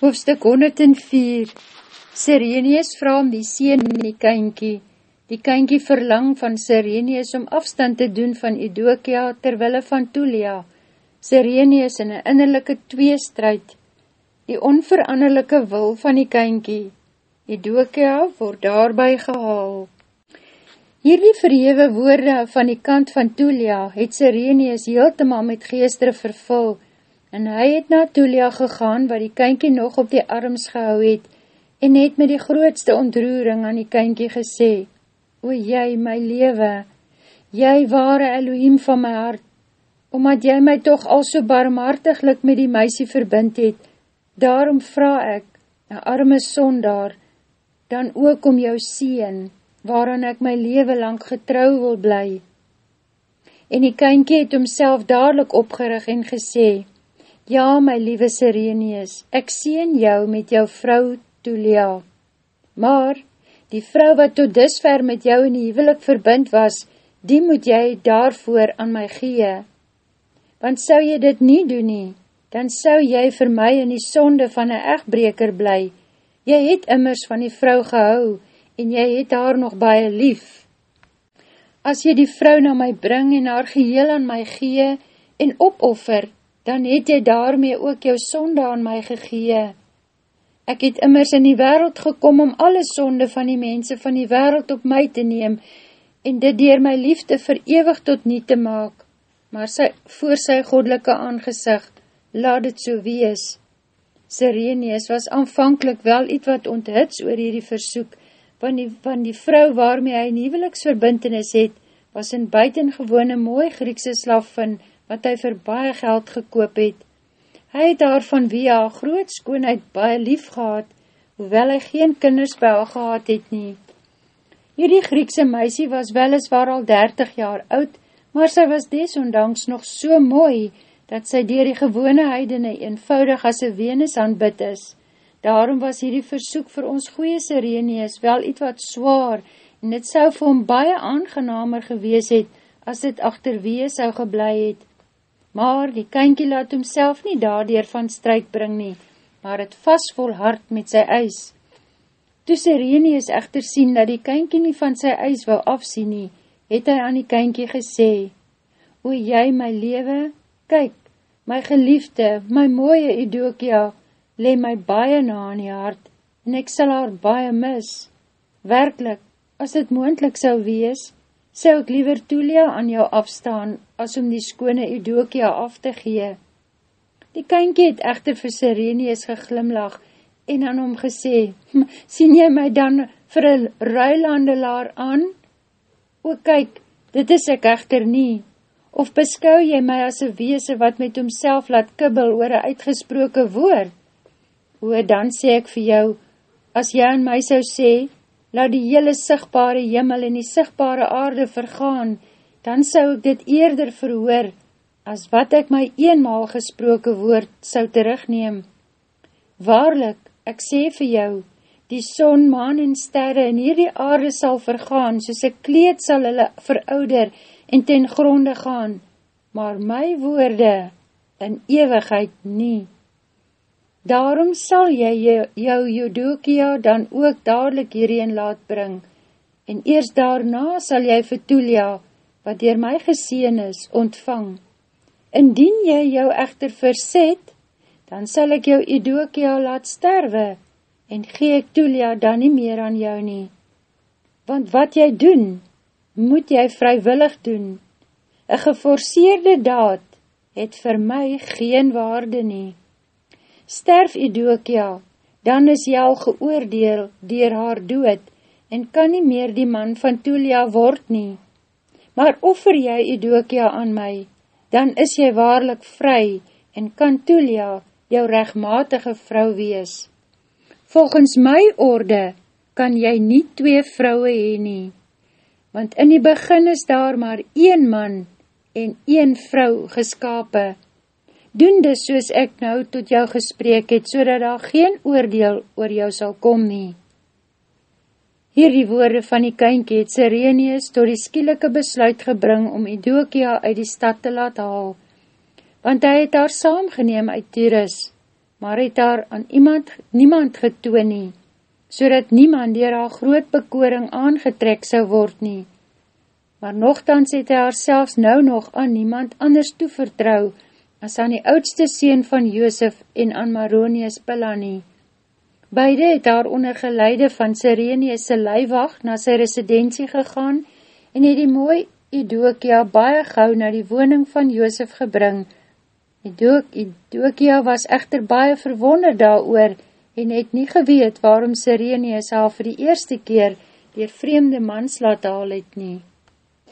Hoofstuk 104 Sirenius vraag om die sien in die kynkie. Die kynkie verlang van Sirenius om afstand te doen van Idokia terwille van Tulia. Sirenius in een innerlijke tweestrijd. Die onveranderlijke wil van die kynkie. Idokia word daarby gehaal. Hierdie verhewe woorde van die kant van Tulia het Sirenius heeltemaal met geestere vervul en hy het na Tulia gegaan, waar die kynkie nog op die arms gehou het, en het met die grootste ontroering aan die kynkie gesê, O jy, my lewe, jy ware Elohim van my hart, omdat jy my toch al so barmhartiglik met die meisie verbind het, daarom vraag ek, een arme sondaar, dan ook om jou sien, waaran ek my lewe lang getrouw wil bly. En die kynkie het homself dadelijk opgerig en gesê, Ja, my liewe Sireneus, ek sien jou met jou vrou Tulia. Maar, die vrou wat tot disver met jou in die hevelik verbind was, die moet jy daarvoor aan my gee. Want sou jy dit nie doen nie, dan sou jy vir my in die sonde van een echtbreker bly. Jy het immers van die vrou gehou, en jy het haar nog baie lief. As jy die vrou na my bring en haar geheel aan my gee en opoffer, dan het jy daarmee ook jou sonde aan my gegee. Ek het immers in die wereld gekom om alle sonde van die mense van die wereld op my te neem en dit dier my liefde verewig tot nie te maak, maar sy, voor sy godelike aangezicht, laat het so wees. Sirenius was aanvankelijk wel iets wat onthits oor hierdie versoek, van die, van die vrou waarmee hy nieuweliksverbintenis het, was in buitengewone mooi Griekse slaffin, wat hy vir baie geld gekoop het. Hy het daar van hy groot skoonheid baie lief gehad, hoewel hy geen kinders by haar gehad het nie. Hierdie Griekse meisie was weliswaar al 30 jaar oud, maar sy was desondanks nog so mooi, dat sy dier die gewone heidene eenvoudig as een Venus aanbid is. Daarom was hierdie versoek vir ons goeie Sireneus wel iets wat zwaar, en het sou vir hom baie aangenamer gewees het, as dit achterwee sou geblei het maar die kynkie laat homself nie daardoor van strijk bring nie, maar het vastvol hard met sy eis. Toe Sirenius echter sien dat die kynkie nie van sy eis wil afsien nie, het hy aan die kynkie gesê, O jy my lewe, kyk, my geliefde, my mooie Idokia, le my baie na aan die hart, en ek sal haar baie mis. Werkelijk, as dit moendlik sou wees, sou ek liever Tulia aan jou afstaan, as om die skone Eudokia af te gee. Die kynkie het echter vir Sirenius geglimlag, en aan hom gesê, sien jy my dan vir een ruilandelaar aan? O kyk, dit is ek echter nie. Of beskou jy my as een weese wat met homself laat kibbel oor een uitgesproke woord? O, dan sê ek vir jou, as jy aan my sou sê, laat die hele sigtbare jimmel en die sigtbare aarde vergaan, dan sou ek dit eerder verhoor, as wat ek my eenmaal gesproke woord sou terugneem. Waarlik, ek sê vir jou, die son, maan en sterre in hierdie aarde sal vergaan, soos ek kleed sal hulle verouder en ten gronde gaan, maar my woorde in ewigheid nie. Daarom sal jy jou Jodokia dan ook dadelijk hierheen laat bring, en eers daarna sal jy vir Tulia, wat dier my geseen is, ontvang. Indien jy jou echter verset, dan sal ek jou Jodokia laat sterwe, en gee ek Tulia dan nie meer aan jou nie. Want wat jy doen, moet jy vrywillig doen. Een geforceerde daad het vir my geen waarde nie sterf Idokia, dan is jy al geoordeel dier haar dood en kan nie meer die man van Tulia word nie. Maar offer jy Idokia aan my, dan is jy waarlik vry en kan Tulia jou rechtmatige vrou wees. Volgens my orde kan jy nie twee vrouwe heen nie, want in die begin is daar maar een man en een vrou geskapen, doen dis soos ek nou tot jou gespreek het, so dat daar geen oordeel oor jou sal kom nie. Hier die woorde van die kynkie het Sirenius tot die skielike besluit gebring om Idokia uit die stad te laat haal, want hy het haar saamgeneem uit Tyrus. maar het haar aan iemand, niemand getoon nie, so dat niemand dier haar groot bekoring aangetrek sou word nie. Maar nogthans het hy haar selfs nou nog aan niemand anders toevertrouw, as aan die oudste seen van Joosef en aan Maronius Pilani. Beide het haar onder geleide van Sireneese leiwacht na sy residentie gegaan en het die mooi Idokia baie gauw na die woning van Joosef gebring, Idokia was echter baie verwonder daar oor en het nie geweet waarom Sireneus haar vir die eerste keer dier vreemde mans laat haal het nie.